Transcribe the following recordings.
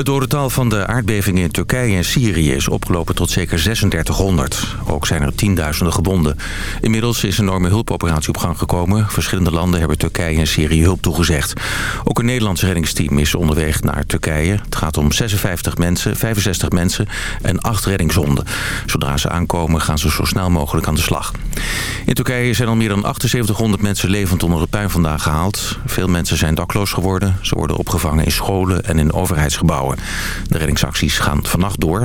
Het dodental van de aardbevingen in Turkije en Syrië is opgelopen tot zeker 3600. Ook zijn er tienduizenden gewonden. Inmiddels is een enorme hulpoperatie op gang gekomen. Verschillende landen hebben Turkije en Syrië hulp toegezegd. Ook een Nederlands reddingsteam is onderweg naar Turkije. Het gaat om 56 mensen, 65 mensen en 8 reddingshonden. Zodra ze aankomen gaan ze zo snel mogelijk aan de slag. In Turkije zijn al meer dan 7800 mensen levend onder de puin vandaan gehaald. Veel mensen zijn dakloos geworden. Ze worden opgevangen in scholen en in overheidsgebouwen. De reddingsacties gaan vannacht door.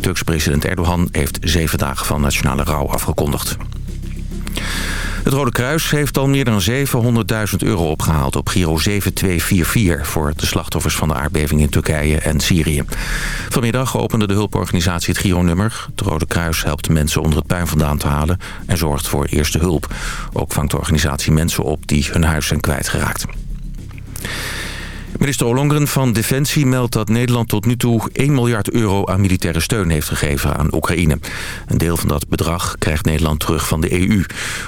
Turks president Erdogan heeft zeven dagen van nationale rouw afgekondigd. Het Rode Kruis heeft al meer dan 700.000 euro opgehaald op Giro 7244... voor de slachtoffers van de aardbeving in Turkije en Syrië. Vanmiddag opende de hulporganisatie het Giro-nummer. Het Rode Kruis helpt mensen onder het puin vandaan te halen... en zorgt voor eerste hulp. Ook vangt de organisatie mensen op die hun huis zijn kwijtgeraakt. Minister Ollongren van Defensie meldt dat Nederland tot nu toe 1 miljard euro aan militaire steun heeft gegeven aan Oekraïne. Een deel van dat bedrag krijgt Nederland terug van de EU.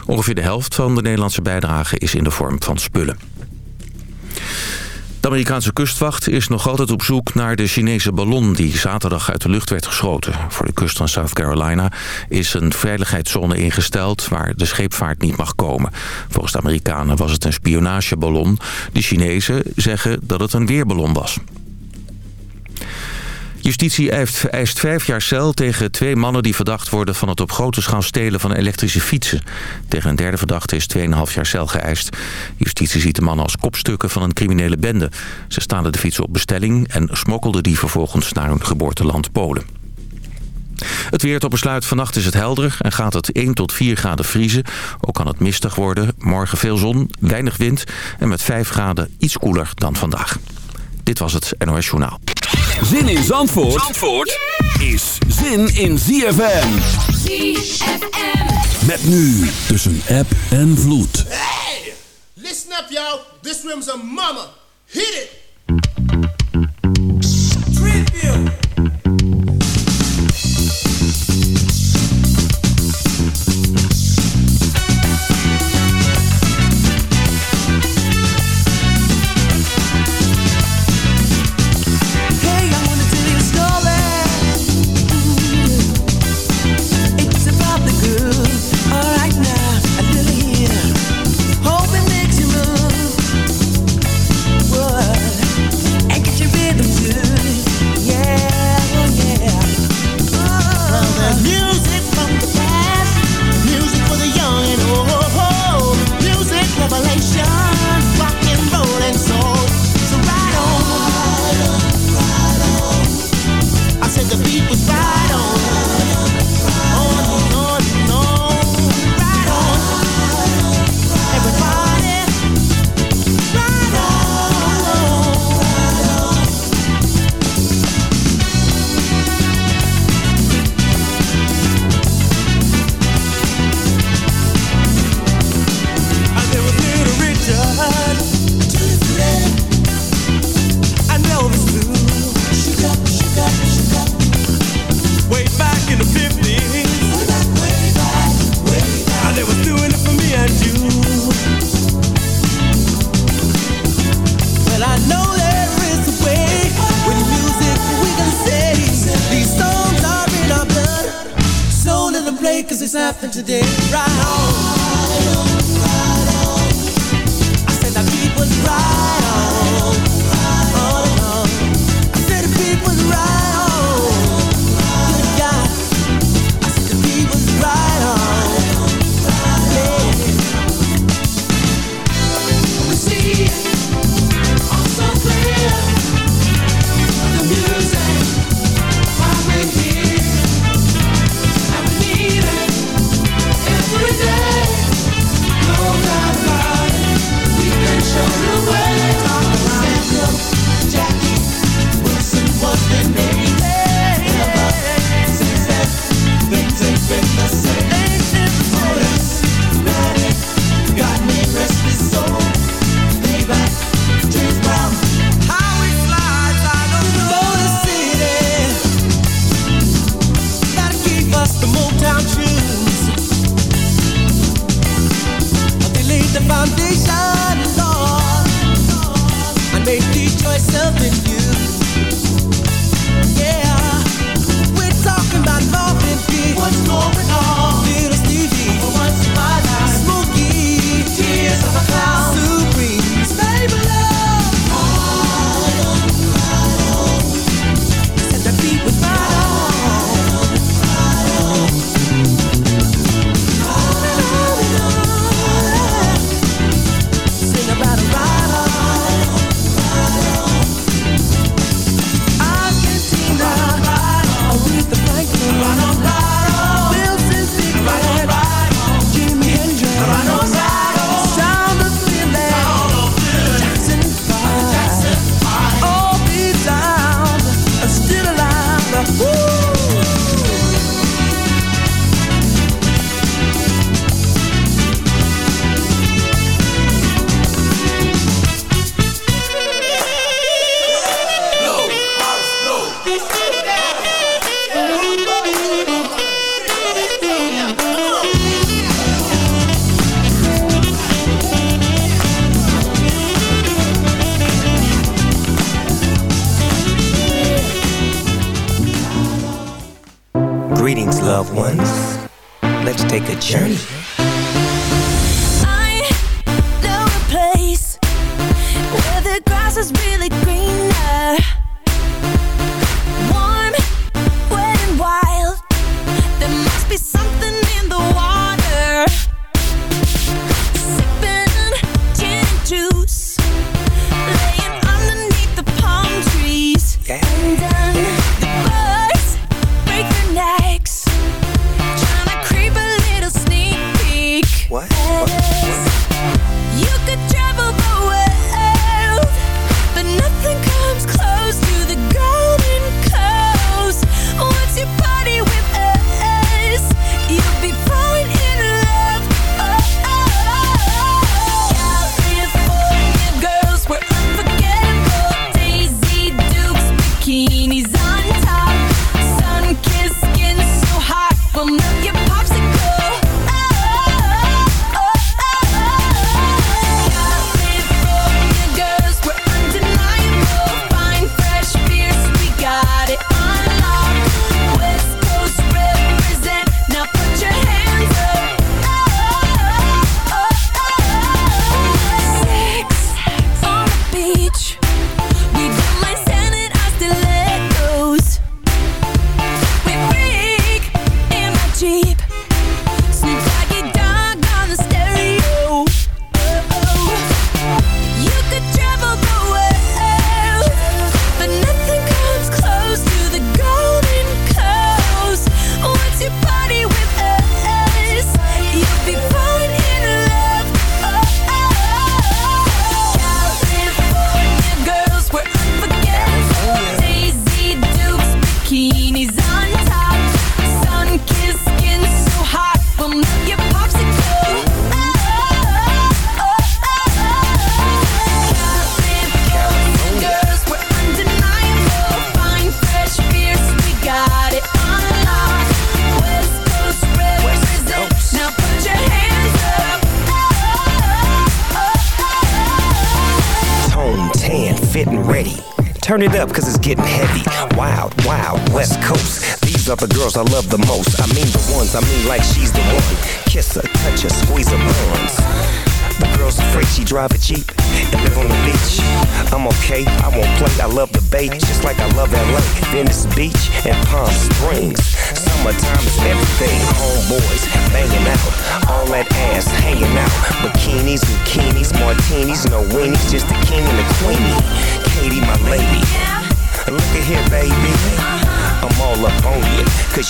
Ongeveer de helft van de Nederlandse bijdrage is in de vorm van spullen. De Amerikaanse kustwacht is nog altijd op zoek naar de Chinese ballon... die zaterdag uit de lucht werd geschoten. Voor de kust van South Carolina is een veiligheidszone ingesteld... waar de scheepvaart niet mag komen. Volgens de Amerikanen was het een spionageballon. De Chinezen zeggen dat het een weerballon was. Justitie eist vijf jaar cel tegen twee mannen die verdacht worden van het op grote schaal stelen van elektrische fietsen. Tegen een derde verdachte is 2,5 jaar cel geëist. Justitie ziet de mannen als kopstukken van een criminele bende. Ze stalen de fietsen op bestelling en smokkelden die vervolgens naar hun geboorteland Polen. Het weer tot besluit. Vannacht is het helder en gaat het 1 tot 4 graden vriezen. Ook kan het mistig worden. Morgen veel zon, weinig wind en met 5 graden iets koeler dan vandaag. Dit was het NOS Journaal. Zin in Zandvoort, Zandvoort is zin in ZFM. ZFM. Met nu tussen app en vloed. Hey! Listen up, y'all. This room's a mama. Hit it! nothing today, right?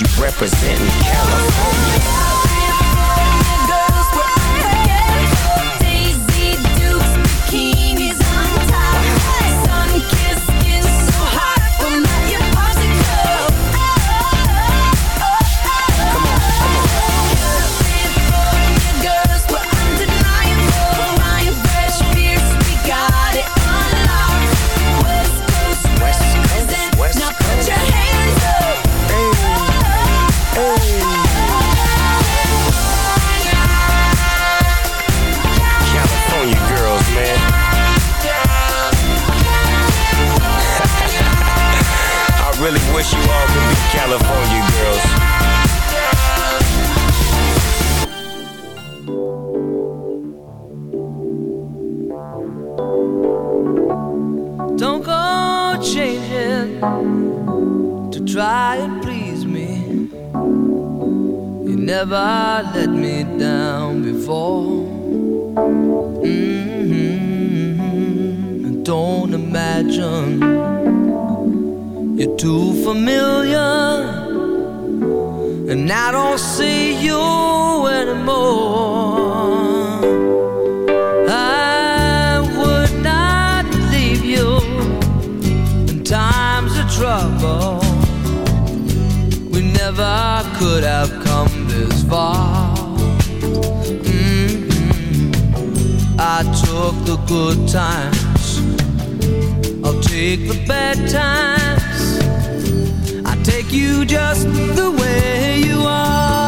you represent California. California. too familiar, and I don't see you anymore. I would not leave you in times of trouble. We never could have come this far. Mm -hmm. I took the good times. I'll take the bad times you just the way you are.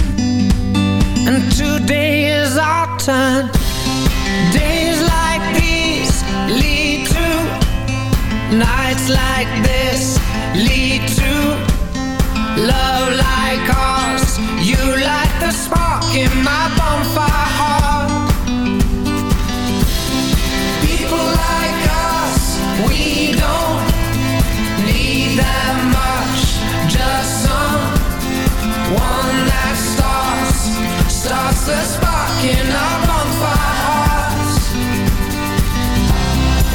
Is our turn. Days like these lead to nights like this lead to love like ours. You light the spark in my bonfire heart. People like us, we don't need that much. Just some one that starts starts the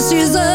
this is a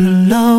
love.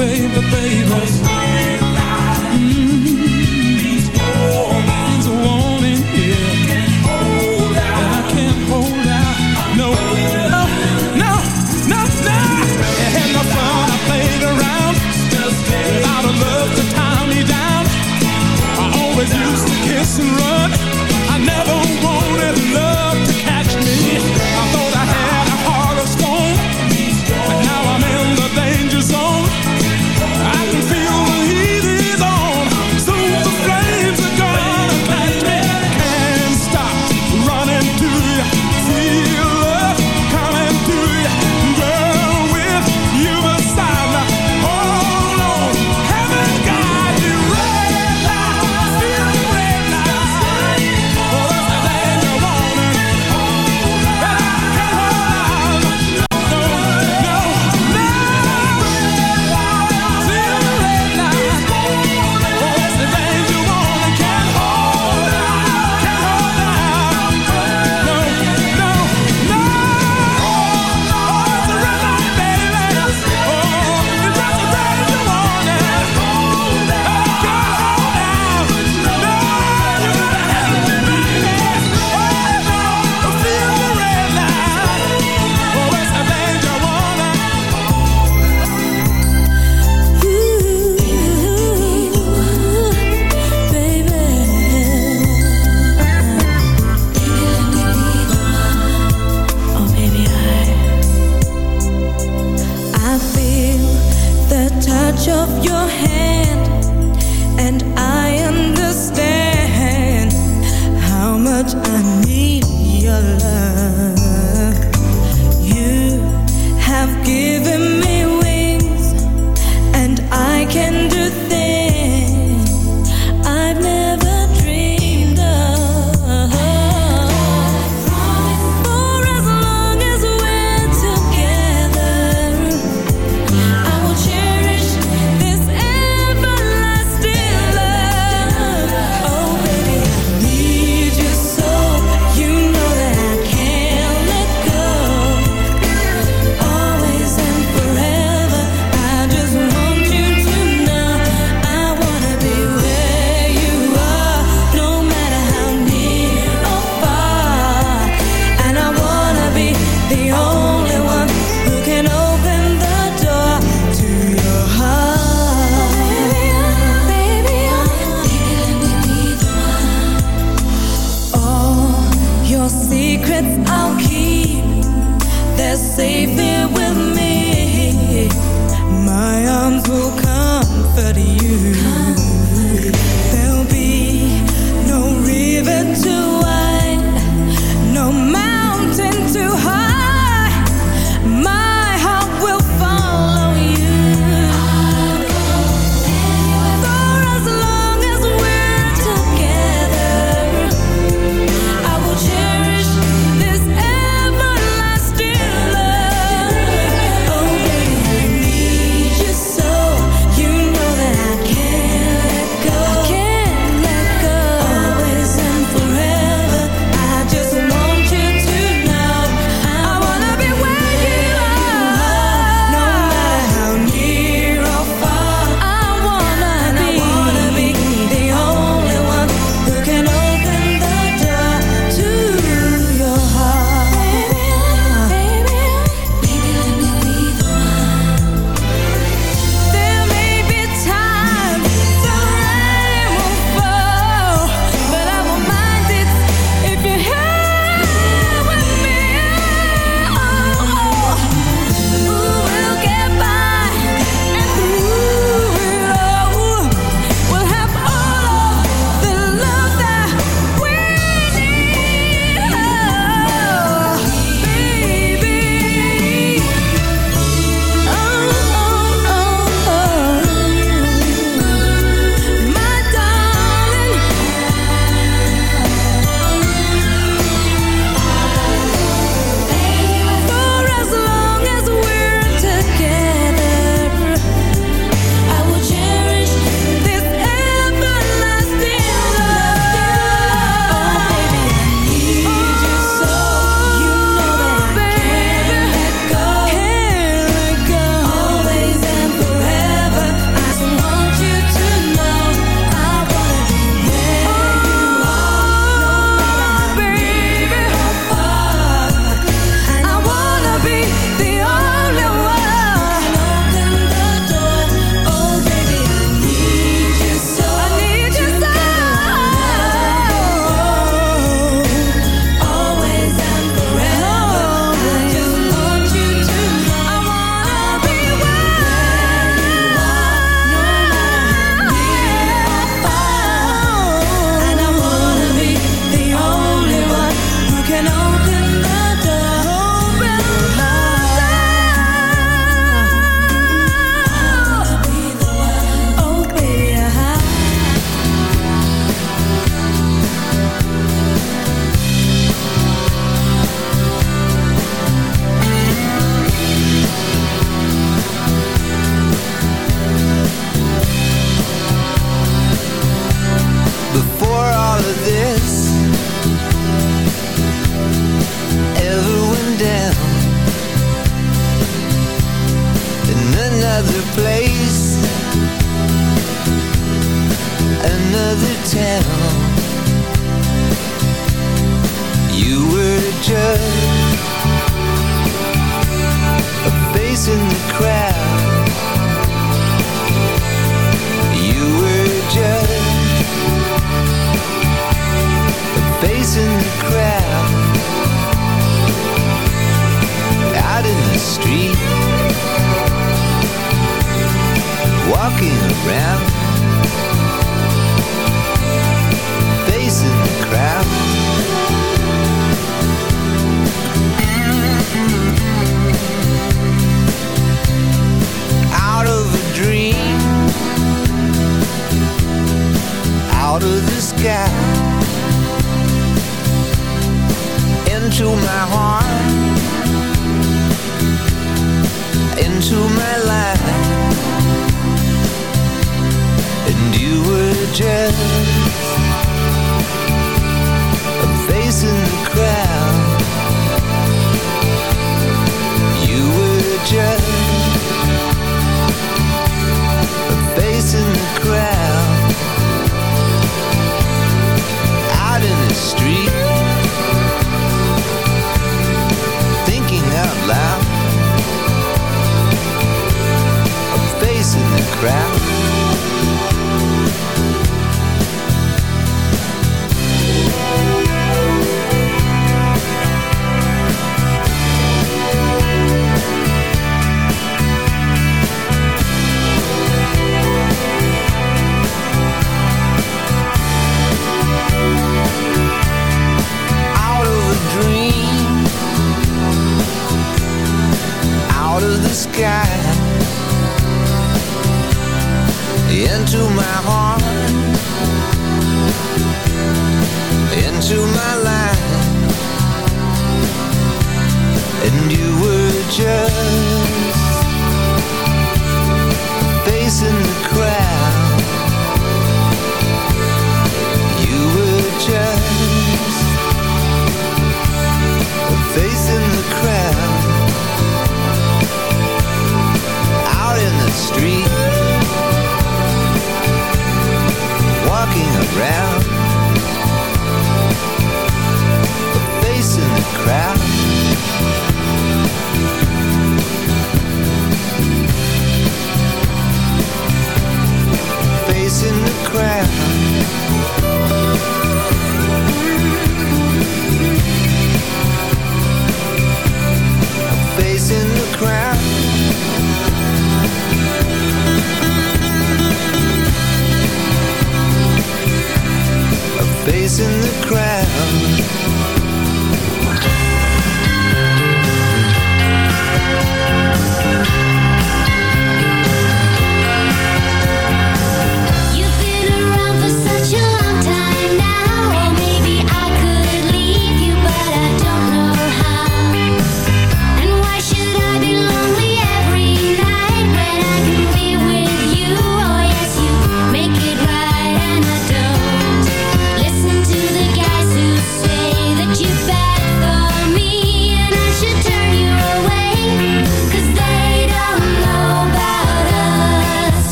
baby, baby. you have given me